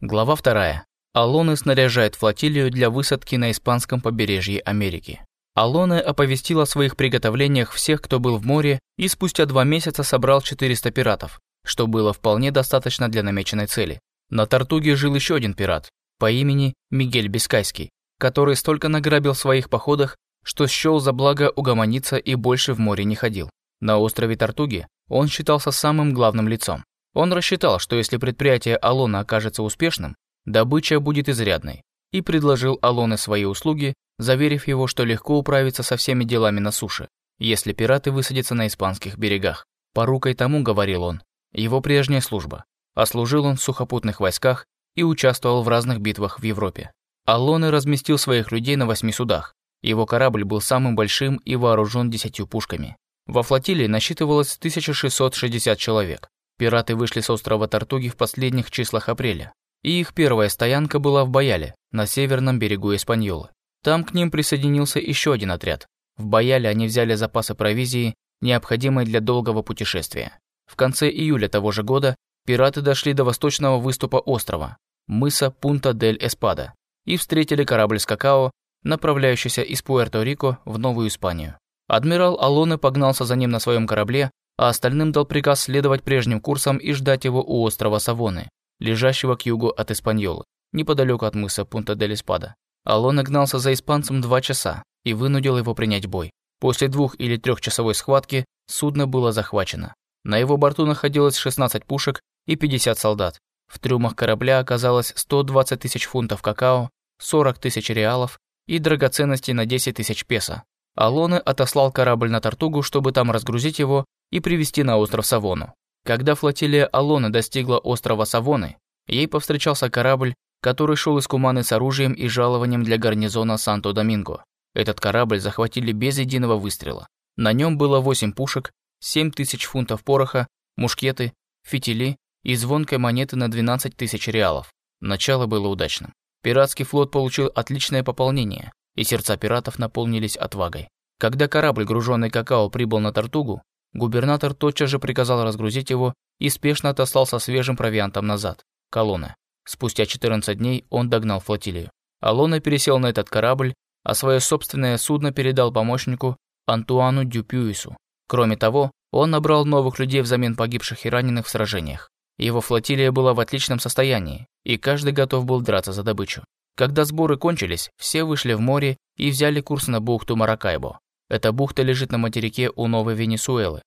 Глава 2. Алоне снаряжает флотилию для высадки на испанском побережье Америки. Алоне оповестил о своих приготовлениях всех, кто был в море, и спустя два месяца собрал 400 пиратов, что было вполне достаточно для намеченной цели. На Тартуге жил еще один пират по имени Мигель Бискайский, который столько награбил в своих походах, что счел за благо угомониться и больше в море не ходил. На острове Тартуги он считался самым главным лицом. Он рассчитал, что если предприятие Алона окажется успешным, добыча будет изрядной, и предложил Алоне свои услуги, заверив его, что легко управиться со всеми делами на суше, если пираты высадятся на испанских берегах. Порукой тому, говорил он, его прежняя служба, а служил он в сухопутных войсках и участвовал в разных битвах в Европе. Алоне разместил своих людей на восьми судах. Его корабль был самым большим и вооружен десятью пушками. Во флотилии насчитывалось 1660 человек. Пираты вышли с острова Тартуги в последних числах апреля, и их первая стоянка была в Баяле, на северном берегу Испаньолы. Там к ним присоединился еще один отряд. В Баяле они взяли запасы провизии, необходимой для долгого путешествия. В конце июля того же года пираты дошли до восточного выступа острова, мыса Пунта-дель-Эспада, и встретили корабль с какао, направляющийся из Пуэрто-Рико в Новую Испанию. Адмирал Алоне погнался за ним на своем корабле, а остальным дал приказ следовать прежним курсом и ждать его у острова Савоны, лежащего к югу от Испаньолы, неподалеку от мыса Пунта-дель-Испада. Алоне гнался за испанцем два часа и вынудил его принять бой. После двух- или трехчасовой схватки судно было захвачено. На его борту находилось 16 пушек и 50 солдат. В трюмах корабля оказалось 120 тысяч фунтов какао, 40 тысяч реалов и драгоценностей на 10 тысяч песо. Алоне отослал корабль на Тартугу, чтобы там разгрузить его и привезти на остров Савону. Когда флотилия Алоны достигла острова Савоны, ей повстречался корабль, который шел из Куманы с оружием и жалованием для гарнизона Санто-Доминго. Этот корабль захватили без единого выстрела. На нем было 8 пушек, 7 тысяч фунтов пороха, мушкеты, фитили и звонкой монеты на 12 тысяч реалов. Начало было удачным. Пиратский флот получил отличное пополнение, и сердца пиратов наполнились отвагой. Когда корабль, груженный какао, прибыл на Тартугу, губернатор тотчас же приказал разгрузить его и спешно отослал со свежим провиантом назад, колонны. Спустя 14 дней он догнал флотилию. Алона пересел на этот корабль, а свое собственное судно передал помощнику Антуану Дюпюису. Кроме того, он набрал новых людей взамен погибших и раненых в сражениях. Его флотилия была в отличном состоянии, и каждый готов был драться за добычу. Когда сборы кончились, все вышли в море и взяли курс на бухту Маракайбо. Эта бухта лежит на материке у Новой Венесуэлы.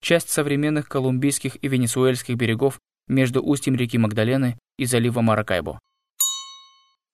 Часть современных колумбийских и венесуэльских берегов между устьем реки Магдалены и заливом Маракайбо.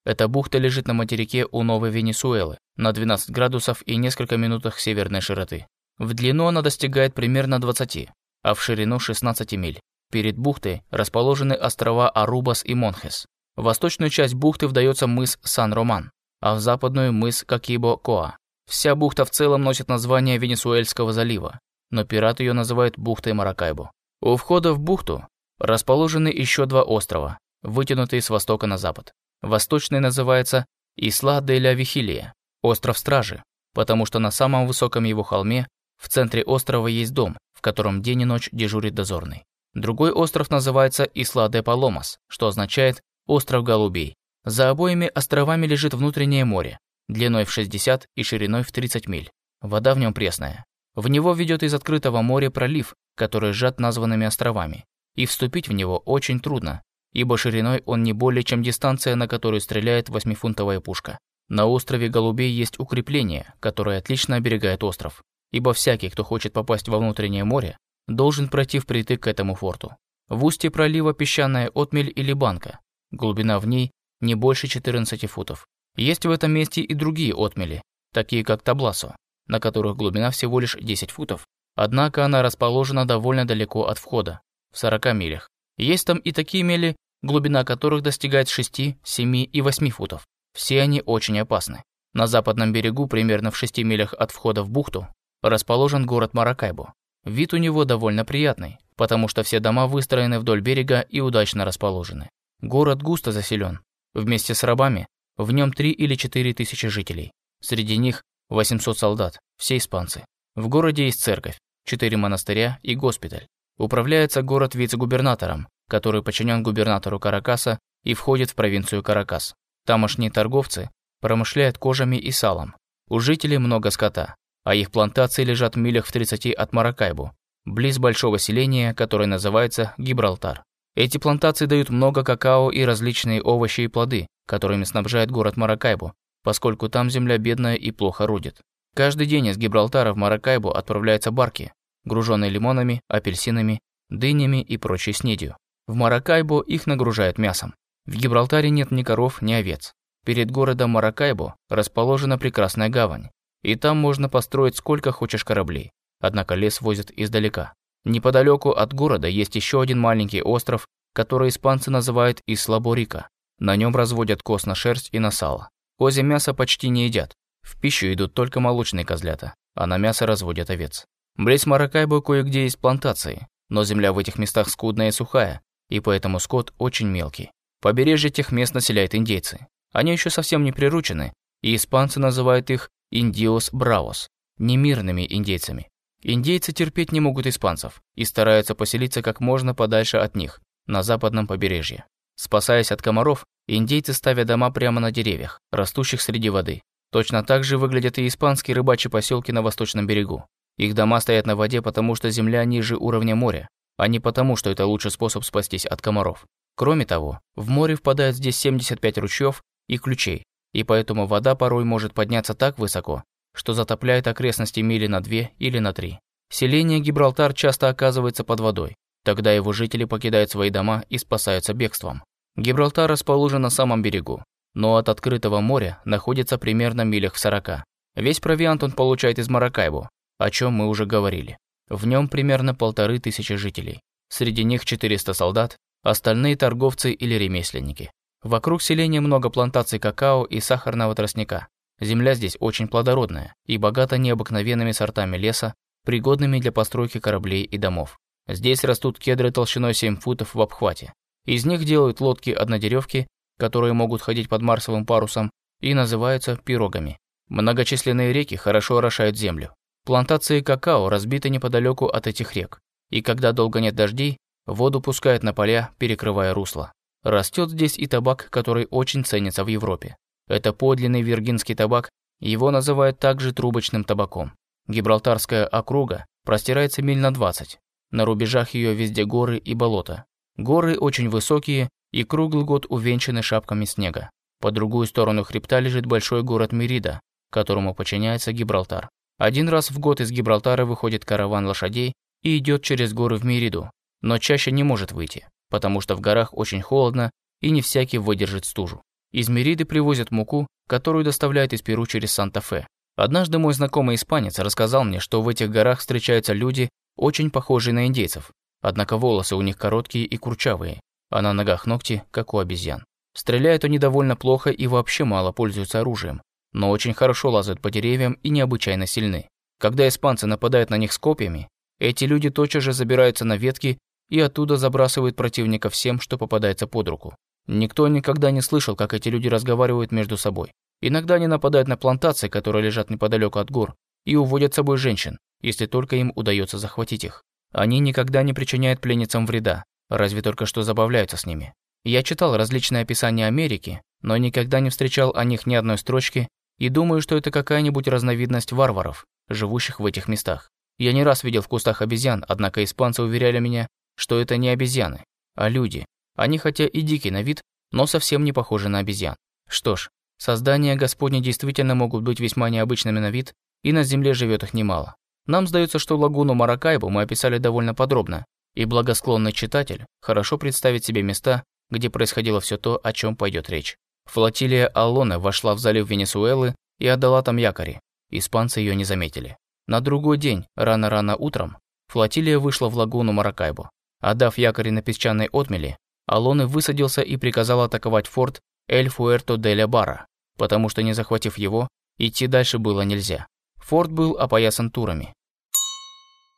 Эта бухта лежит на материке у Новой Венесуэлы, на 12 градусов и несколько минутах северной широты. В длину она достигает примерно 20, а в ширину 16 миль. Перед бухтой расположены острова Арубас и Монхес. В восточную часть бухты вдается мыс Сан-Роман, а в западную мыс Кокибо-Коа. Вся бухта в целом носит название Венесуэльского залива, но пираты ее называют бухтой Маракайбо. У входа в бухту расположены еще два острова, вытянутые с востока на запад. Восточный называется Исла де ля Вихилия, остров Стражи, потому что на самом высоком его холме в центре острова есть дом, в котором день и ночь дежурит дозорный. Другой остров называется Исла де Паломас, что означает остров Голубей. За обоими островами лежит внутреннее море, длиной в 60 и шириной в 30 миль. Вода в нем пресная. В него ведет из открытого моря пролив, который сжат названными островами. И вступить в него очень трудно, ибо шириной он не более чем дистанция, на которую стреляет восьмифунтовая пушка. На острове Голубей есть укрепление, которое отлично оберегает остров, ибо всякий, кто хочет попасть во внутреннее море, должен пройти впритык к этому форту. В устье пролива песчаная отмель или банка, Глубина в ней не больше 14 футов. Есть в этом месте и другие отмели, такие как Табласо, на которых глубина всего лишь 10 футов. Однако она расположена довольно далеко от входа, в 40 милях. Есть там и такие мели, глубина которых достигает 6, 7 и 8 футов. Все они очень опасны. На западном берегу, примерно в 6 милях от входа в бухту, расположен город Маракайбо. Вид у него довольно приятный, потому что все дома выстроены вдоль берега и удачно расположены. Город густо заселен. Вместе с рабами в нем три или четыре тысячи жителей. Среди них 800 солдат, все испанцы. В городе есть церковь, четыре монастыря и госпиталь. Управляется город вице-губернатором, который подчинен губернатору Каракаса и входит в провинцию Каракас. Тамошние торговцы промышляют кожами и салом. У жителей много скота, а их плантации лежат в милях в 30 от Маракайбу, близ большого селения, которое называется Гибралтар. Эти плантации дают много какао и различные овощи и плоды, которыми снабжает город Маракайбу, поскольку там земля бедная и плохо родит. Каждый день из Гибралтара в Маракайбу отправляются барки, груженные лимонами, апельсинами, дынями и прочей снедью. В Маракайбо их нагружают мясом. В Гибралтаре нет ни коров, ни овец. Перед городом Маракайбо расположена прекрасная гавань, и там можно построить сколько хочешь кораблей. Однако лес возят издалека. Неподалеку от города есть еще один маленький остров, который испанцы называют Ислаборика. На нем разводят коз на шерсть и на сало. Козе мясо почти не едят. В пищу идут только молочные козлята, а на мясо разводят овец. Близ Маракайбо кое-где есть плантации, но земля в этих местах скудная и сухая, и поэтому скот очень мелкий. Побережье тех мест населяют индейцы. Они еще совсем не приручены, и испанцы называют их «индиос браос» – немирными индейцами. Индейцы терпеть не могут испанцев и стараются поселиться как можно подальше от них, на западном побережье. Спасаясь от комаров, индейцы ставят дома прямо на деревьях, растущих среди воды. Точно так же выглядят и испанские рыбачьи поселки на восточном берегу. Их дома стоят на воде, потому что земля ниже уровня моря, а не потому, что это лучший способ спастись от комаров. Кроме того, в море впадает здесь 75 ручьев и ключей, и поэтому вода порой может подняться так высоко, что затопляет окрестности мили на две или на три. Селение Гибралтар часто оказывается под водой. Тогда его жители покидают свои дома и спасаются бегством. Гибралтар расположен на самом берегу, но от открытого моря находится примерно милях в 40. Весь провиант он получает из Маракайбо, о чем мы уже говорили. В нем примерно полторы тысячи жителей. Среди них 400 солдат, остальные торговцы или ремесленники. Вокруг селения много плантаций какао и сахарного тростника. Земля здесь очень плодородная и богата необыкновенными сортами леса, пригодными для постройки кораблей и домов. Здесь растут кедры толщиной 7 футов в обхвате. Из них делают лодки-однодеревки, которые могут ходить под марсовым парусом и называются пирогами. Многочисленные реки хорошо орошают землю. Плантации какао разбиты неподалеку от этих рек, и когда долго нет дождей, воду пускают на поля, перекрывая русло. Растет здесь и табак, который очень ценится в Европе. Это подлинный виргинский табак, его называют также трубочным табаком. Гибралтарская округа простирается миль на 20. На рубежах ее везде горы и болота. Горы очень высокие и круглый год увенчаны шапками снега. По другую сторону хребта лежит большой город Мерида, которому подчиняется Гибралтар. Один раз в год из Гибралтара выходит караван лошадей и идет через горы в Мериду, но чаще не может выйти, потому что в горах очень холодно и не всякий выдержит стужу. Из Мериды привозят муку, которую доставляют из Перу через Санта-Фе. Однажды мой знакомый испанец рассказал мне, что в этих горах встречаются люди, очень похожие на индейцев, однако волосы у них короткие и курчавые, а на ногах ногти, как у обезьян. Стреляют они довольно плохо и вообще мало пользуются оружием, но очень хорошо лазают по деревьям и необычайно сильны. Когда испанцы нападают на них с копьями, эти люди тотчас же забираются на ветки и оттуда забрасывают противника всем, что попадается под руку. Никто никогда не слышал, как эти люди разговаривают между собой. Иногда они нападают на плантации, которые лежат неподалеку от гор, и уводят с собой женщин, если только им удается захватить их. Они никогда не причиняют пленницам вреда, разве только что забавляются с ними. Я читал различные описания Америки, но никогда не встречал о них ни одной строчки и думаю, что это какая-нибудь разновидность варваров, живущих в этих местах. Я не раз видел в кустах обезьян, однако испанцы уверяли меня, что это не обезьяны, а люди, они хотя и дикие на вид, но совсем не похожи на обезьян. Что ж, создания Господни действительно могут быть весьма необычными на вид, и на Земле живет их немало. Нам сдается, что лагуну Маракайбу мы описали довольно подробно, и благосклонный читатель хорошо представит себе места, где происходило все то, о чем пойдет речь. Флотилия Аллоне вошла в залив Венесуэлы и отдала там якори. Испанцы ее не заметили. На другой день, рано-рано утром, флотилия вышла в лагуну Маракайбу. Отдав якори на песчаной отмели, Алоне высадился и приказал атаковать форт Эль-Фуэрто де ля Бара, потому что не захватив его, идти дальше было нельзя. Форт был опоясан турами.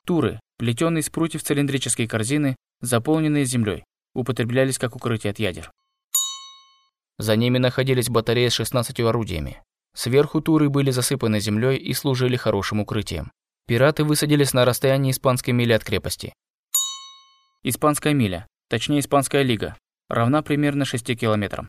Туры, плетеные из прутьев цилиндрические корзины, заполненные землей, употреблялись как укрытие от ядер. За ними находились батареи с 16 орудиями. Сверху туры были засыпаны землей и служили хорошим укрытием. Пираты высадились на расстоянии испанской мили от крепости. Испанская миля точнее Испанская лига, равна примерно 6 километрам.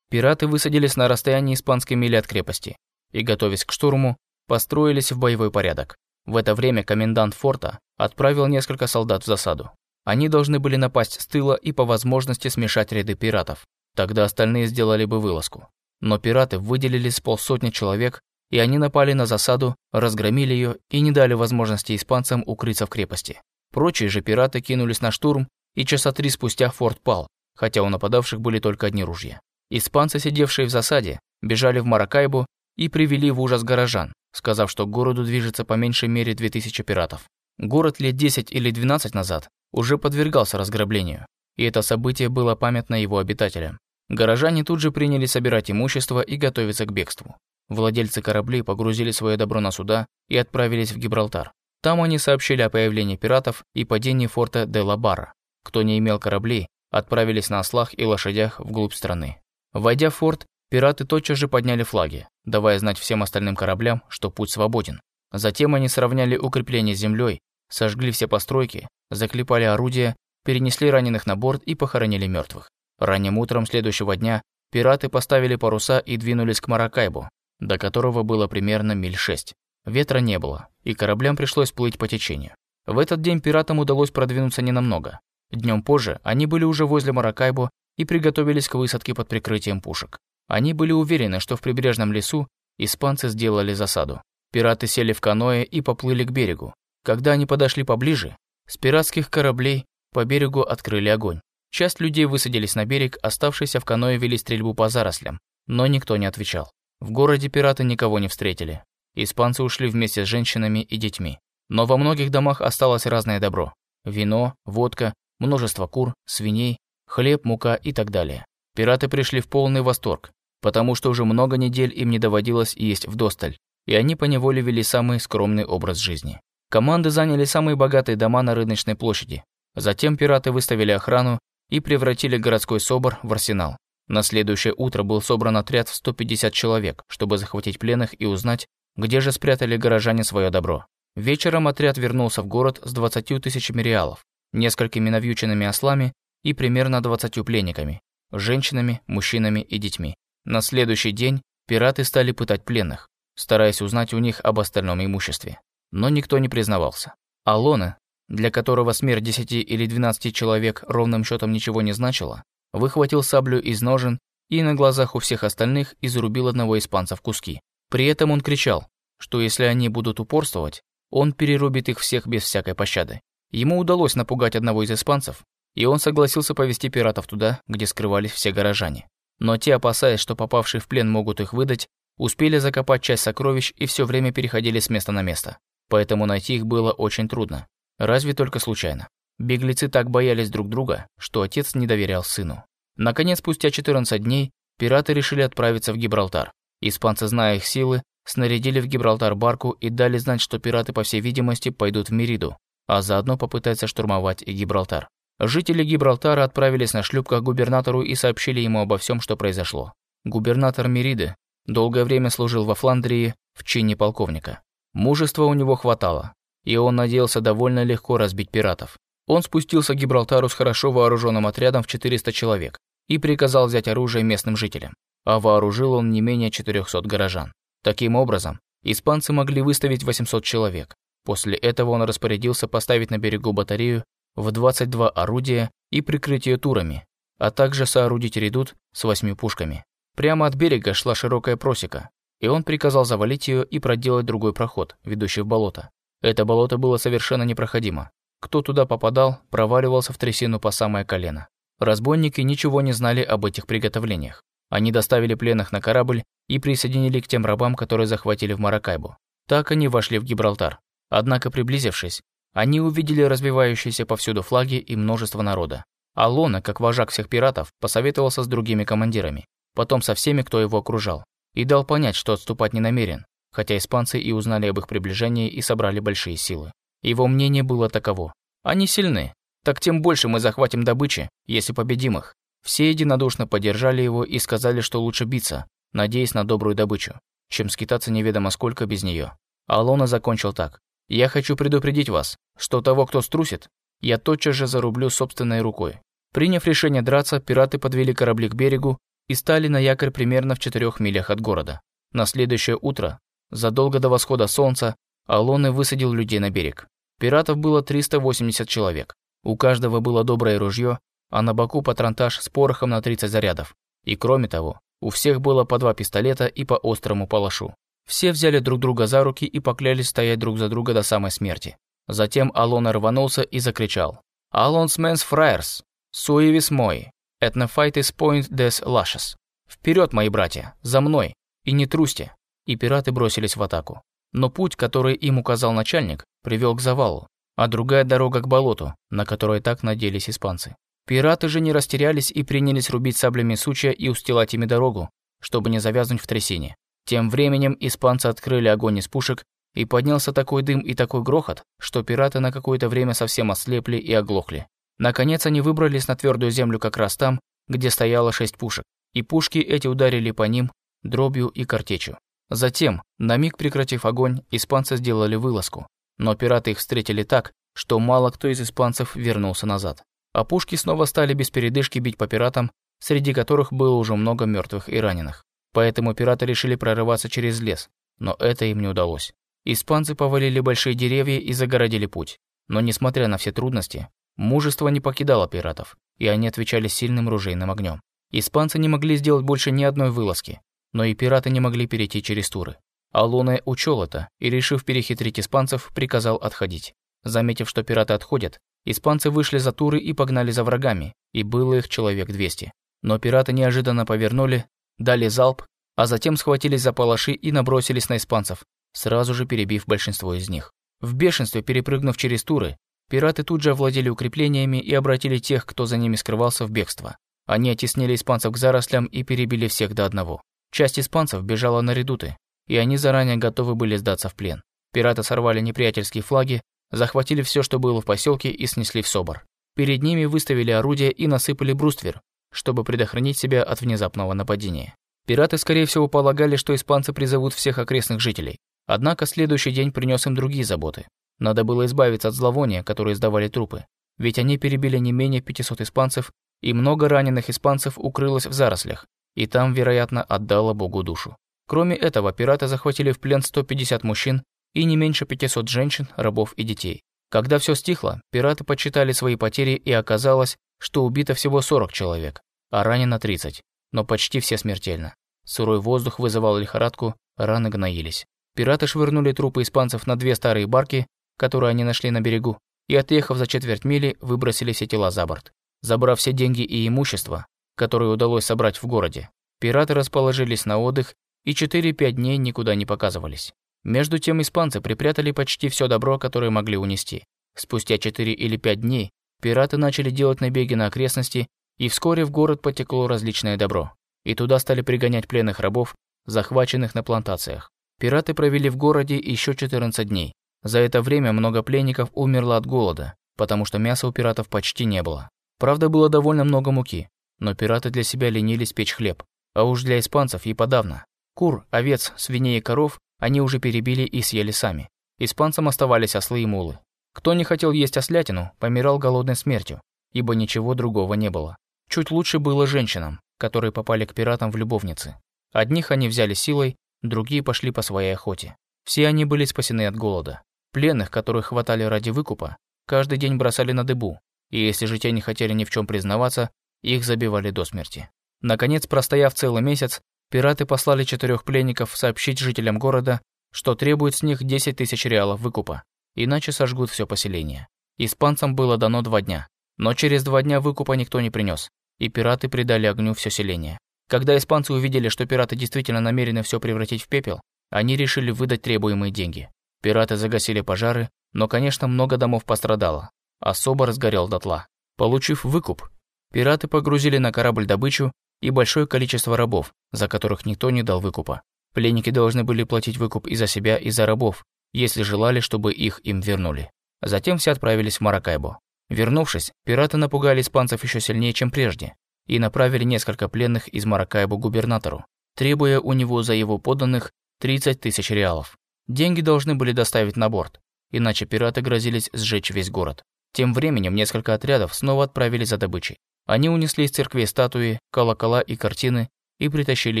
Пираты высадились на расстоянии испанской мили от крепости и, готовясь к штурму, построились в боевой порядок. В это время комендант форта отправил несколько солдат в засаду. Они должны были напасть с тыла и по возможности смешать ряды пиратов. Тогда остальные сделали бы вылазку. Но пираты выделили с полсотни человек, и они напали на засаду, разгромили ее и не дали возможности испанцам укрыться в крепости. Прочие же пираты кинулись на штурм, и часа три спустя форт пал, хотя у нападавших были только одни ружья. Испанцы, сидевшие в засаде, бежали в Маракайбу и привели в ужас горожан, сказав, что к городу движется по меньшей мере 2000 пиратов. Город лет 10 или 12 назад уже подвергался разграблению, и это событие было памятно его обитателям. Горожане тут же приняли собирать имущество и готовиться к бегству. Владельцы кораблей погрузили свое добро на суда и отправились в Гибралтар. Там они сообщили о появлении пиратов и падении форта де ла Барра. Кто не имел кораблей, отправились на ослах и лошадях вглубь страны. Войдя в форт, пираты тотчас же подняли флаги, давая знать всем остальным кораблям, что путь свободен. Затем они сравняли укрепления с землей, сожгли все постройки, заклепали орудия, перенесли раненых на борт и похоронили мертвых. Ранним утром следующего дня пираты поставили паруса и двинулись к Маракайбу, до которого было примерно миль шесть. Ветра не было, и кораблям пришлось плыть по течению. В этот день пиратам удалось продвинуться ненамного. Днем позже они были уже возле Маракайбо и приготовились к высадке под прикрытием пушек. Они были уверены, что в прибрежном лесу испанцы сделали засаду. Пираты сели в каноэ и поплыли к берегу. Когда они подошли поближе, с пиратских кораблей по берегу открыли огонь. Часть людей высадились на берег, оставшиеся в каноэ вели стрельбу по зарослям, но никто не отвечал. В городе пираты никого не встретили. Испанцы ушли вместе с женщинами и детьми. Но во многих домах осталось разное добро. Вино, водка, множество кур, свиней, хлеб, мука и так далее. Пираты пришли в полный восторг, потому что уже много недель им не доводилось есть вдосталь, и они поневоле вели самый скромный образ жизни. Команды заняли самые богатые дома на рыночной площади. Затем пираты выставили охрану и превратили городской собор в арсенал. На следующее утро был собран отряд в 150 человек, чтобы захватить пленных и узнать, где же спрятали горожане свое добро. Вечером отряд вернулся в город с 20 тысячами реалов, несколькими навьюченными ослами и примерно 20 пленниками, женщинами, мужчинами и детьми. На следующий день пираты стали пытать пленных, стараясь узнать у них об остальном имуществе. Но никто не признавался. Алона, для которого смерть 10 или 12 человек ровным счетом ничего не значила, выхватил саблю из ножен и на глазах у всех остальных изрубил одного испанца в куски. При этом он кричал, что если они будут упорствовать, он перерубит их всех без всякой пощады. Ему удалось напугать одного из испанцев, и он согласился повести пиратов туда, где скрывались все горожане. Но те, опасаясь, что попавшие в плен могут их выдать, успели закопать часть сокровищ и все время переходили с места на место. Поэтому найти их было очень трудно. Разве только случайно. Беглецы так боялись друг друга, что отец не доверял сыну. Наконец, спустя 14 дней, пираты решили отправиться в Гибралтар. Испанцы, зная их силы, снарядили в Гибралтар барку и дали знать, что пираты, по всей видимости, пойдут в Мериду, а заодно попытаются штурмовать и Гибралтар. Жители Гибралтара отправились на шлюпках к губернатору и сообщили ему обо всем, что произошло. Губернатор Мериды долгое время служил во Фландрии в чине полковника. Мужества у него хватало, и он надеялся довольно легко разбить пиратов. Он спустился к Гибралтару с хорошо вооруженным отрядом в 400 человек и приказал взять оружие местным жителям, а вооружил он не менее 400 горожан. Таким образом, испанцы могли выставить 800 человек. После этого он распорядился поставить на берегу батарею в 22 орудия и прикрыть ее турами, а также соорудить редут с восьми пушками. Прямо от берега шла широкая просека, и он приказал завалить ее и проделать другой проход, ведущий в болото. Это болото было совершенно непроходимо. Кто туда попадал, проваливался в трясину по самое колено. Разбойники ничего не знали об этих приготовлениях. Они доставили пленных на корабль и присоединили к тем рабам, которые захватили в Маракайбу. Так они вошли в Гибралтар. Однако, приблизившись, они увидели разбивающиеся повсюду флаги и множество народа. Алона, как вожак всех пиратов, посоветовался с другими командирами, потом со всеми, кто его окружал, и дал понять, что отступать не намерен, хотя испанцы и узнали об их приближении и собрали большие силы. Его мнение было таково. Они сильны, так тем больше мы захватим добычи, если победим их. Все единодушно поддержали его и сказали, что лучше биться, надеясь на добрую добычу, чем скитаться неведомо сколько без нее. Алона закончил так. Я хочу предупредить вас, что того, кто струсит, я тотчас же зарублю собственной рукой. Приняв решение драться, пираты подвели корабли к берегу и стали на якорь примерно в четырех милях от города. На следующее утро, задолго до восхода солнца, Алоны высадил людей на берег. Пиратов было 380 человек. У каждого было доброе ружье, а на боку патронтаж с порохом на 30 зарядов. И кроме того, у всех было по два пистолета и по острому палашу. Все взяли друг друга за руки и поклялись стоять друг за друга до самой смерти. Затем Алона рванулся и закричал. «Алонс мэнс фраерс! Суивис мой! Этнофайтис point des lashes!» «Вперед, мои братья! За мной! И не трусьте!» И пираты бросились в атаку. Но путь, который им указал начальник, привел к завалу, а другая дорога к болоту, на которое так надеялись испанцы. Пираты же не растерялись и принялись рубить саблями сучья и устилать ими дорогу, чтобы не завязнуть в трясине. Тем временем испанцы открыли огонь из пушек, и поднялся такой дым и такой грохот, что пираты на какое-то время совсем ослепли и оглохли. Наконец они выбрались на твердую землю как раз там, где стояло шесть пушек, и пушки эти ударили по ним дробью и картечью. Затем, на миг прекратив огонь, испанцы сделали вылазку, но пираты их встретили так, что мало кто из испанцев вернулся назад. А пушки снова стали без передышки бить по пиратам, среди которых было уже много мертвых и раненых. Поэтому пираты решили прорываться через лес, но это им не удалось. Испанцы повалили большие деревья и загородили путь. Но несмотря на все трудности, мужество не покидало пиратов, и они отвечали сильным ружейным огнем. Испанцы не могли сделать больше ни одной вылазки, но и пираты не могли перейти через Туры. Алоне учел это и, решив перехитрить испанцев, приказал отходить. Заметив, что пираты отходят, испанцы вышли за Туры и погнали за врагами, и было их человек 200. Но пираты неожиданно повернули, дали залп, а затем схватились за палаши и набросились на испанцев, сразу же перебив большинство из них. В бешенстве перепрыгнув через туры, пираты тут же овладели укреплениями и обратили тех, кто за ними скрывался, в бегство. Они оттеснили испанцев к зарослям и перебили всех до одного. Часть испанцев бежала на редуты, и они заранее готовы были сдаться в плен. Пираты сорвали неприятельские флаги, захватили все, что было в поселке, и снесли в собор. Перед ними выставили орудия и насыпали бруствер, чтобы предохранить себя от внезапного нападения. Пираты, скорее всего, полагали, что испанцы призовут всех окрестных жителей. Однако следующий день принес им другие заботы. Надо было избавиться от зловония, которое издавали трупы. Ведь они перебили не менее 500 испанцев, и много раненых испанцев укрылось в зарослях, и там, вероятно, отдало Богу душу. Кроме этого, пираты захватили в плен 150 мужчин и не меньше 500 женщин, рабов и детей. Когда все стихло, пираты подсчитали свои потери и оказалось, что убито всего 40 человек, а ранено 30, но почти все смертельно. Сырой воздух вызывал лихорадку, раны гноились. Пираты швырнули трупы испанцев на две старые барки, которые они нашли на берегу, и, отъехав за четверть мили, выбросили все тела за борт. Забрав все деньги и имущество, которые удалось собрать в городе, пираты расположились на отдых и 4-5 дней никуда не показывались. Между тем испанцы припрятали почти все добро, которое могли унести. Спустя 4 или 5 дней пираты начали делать набеги на окрестности, и вскоре в город потекло различное добро. И туда стали пригонять пленных рабов, захваченных на плантациях. Пираты провели в городе еще 14 дней. За это время много пленников умерло от голода, потому что мяса у пиратов почти не было. Правда, было довольно много муки, но пираты для себя ленились печь хлеб, а уж для испанцев и подавно. Кур, овец, свиней и коров они уже перебили и съели сами. Испанцам оставались ослы и мулы. Кто не хотел есть ослятину, помирал голодной смертью, ибо ничего другого не было. Чуть лучше было женщинам, которые попали к пиратам в любовницы. Одних они взяли силой, другие пошли по своей охоте. Все они были спасены от голода. Пленных, которых хватали ради выкупа, каждый день бросали на дыбу, и если же те не хотели ни в чем признаваться, их забивали до смерти. Наконец, простояв целый месяц, пираты послали четырех пленников сообщить жителям города, что требуют с них 10 тысяч реалов выкупа, иначе сожгут все поселение. Испанцам было дано два дня, но через два дня выкупа никто не принес, и пираты придали огню все селение. Когда испанцы увидели, что пираты действительно намерены все превратить в пепел, они решили выдать требуемые деньги. Пираты загасили пожары, но, конечно, много домов пострадало. Особо разгорел дотла. Получив выкуп, пираты погрузили на корабль добычу и большое количество рабов, за которых никто не дал выкупа. Пленники должны были платить выкуп и за себя, и за рабов, если желали, чтобы их им вернули. Затем все отправились в Маракайбо. Вернувшись, пираты напугали испанцев еще сильнее, чем прежде, и направили несколько пленных из Маракайбо губернатору, требуя у него за его подданных 30 тысяч реалов. Деньги должны были доставить на борт, иначе пираты грозились сжечь весь город. Тем временем несколько отрядов снова отправились за добычей. Они унесли из церкви статуи, колокола и картины и притащили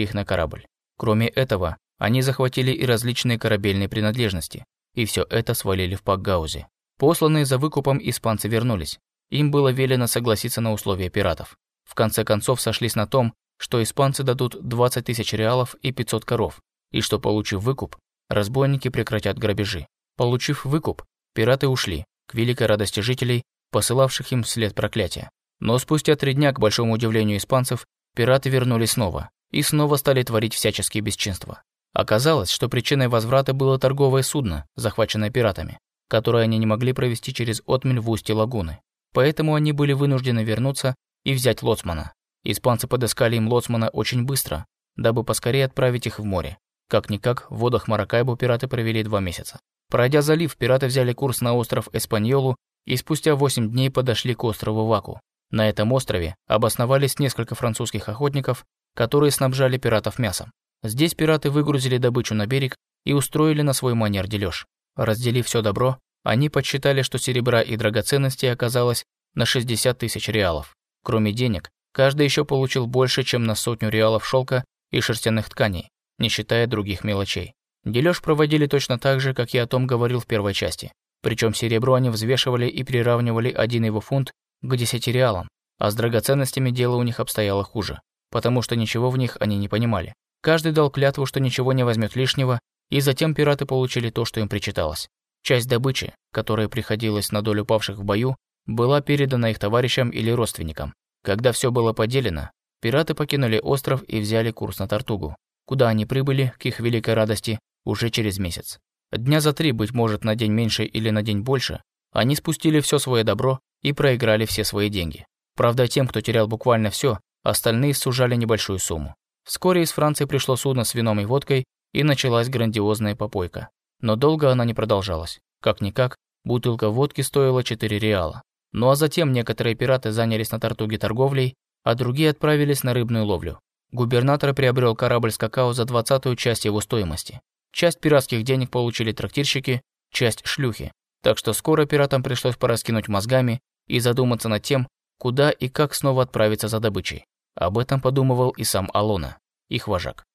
их на корабль. Кроме этого, они захватили и различные корабельные принадлежности, и все это свалили в Пакгаузе. Посланные за выкупом испанцы вернулись. Им было велено согласиться на условия пиратов. В конце концов сошлись на том, что испанцы дадут 20 тысяч реалов и 500 коров, и что, получив выкуп, разбойники прекратят грабежи. Получив выкуп, пираты ушли, к великой радости жителей, посылавших им вслед проклятия. Но спустя три дня, к большому удивлению испанцев, пираты вернулись снова и снова стали творить всяческие бесчинства. Оказалось, что причиной возврата было торговое судно, захваченное пиратами, которое они не могли провести через отмель в устье лагуны. Поэтому они были вынуждены вернуться и взять лоцмана. Испанцы подыскали им лоцмана очень быстро, дабы поскорее отправить их в море. Как-никак, в водах Маракайбо пираты провели два месяца. Пройдя залив, пираты взяли курс на остров Эспаньолу и спустя 8 дней подошли к острову Ваку. На этом острове обосновались несколько французских охотников, которые снабжали пиратов мясом. Здесь пираты выгрузили добычу на берег и устроили на свой манер дележ. Разделив все добро, они подсчитали, что серебра и драгоценностей оказалось на 60 тысяч реалов. Кроме денег, каждый еще получил больше, чем на сотню реалов шелка и шерстяных тканей, не считая других мелочей. Дележ проводили точно так же, как я о том говорил в первой части. Причем серебро они взвешивали и приравнивали один его фунт к 10 реалам, а с драгоценностями дело у них обстояло хуже, потому что ничего в них они не понимали. Каждый дал клятву, что ничего не возьмет лишнего, и затем пираты получили то, что им причиталось. Часть добычи, которая приходилась на долю павших в бою, была передана их товарищам или родственникам. Когда все было поделено, пираты покинули остров и взяли курс на Тартугу, куда они прибыли, к их великой радости, уже через месяц. Дня за три, быть может, на день меньше или на день больше, они спустили все свое добро и проиграли все свои деньги. Правда, тем, кто терял буквально все, остальные сужали небольшую сумму. Вскоре из Франции пришло судно с вином и водкой, и началась грандиозная попойка. Но долго она не продолжалась. Как-никак, бутылка водки стоила 4 реала. Ну а затем некоторые пираты занялись на Тартуге торговлей, а другие отправились на рыбную ловлю. Губернатор приобрел корабль с какао за двадцатую часть его стоимости. Часть пиратских денег получили трактирщики, часть – шлюхи. Так что скоро пиратам пришлось пораскинуть мозгами и задуматься над тем, куда и как снова отправиться за добычей. Об этом подумывал и сам Алона, их вожак.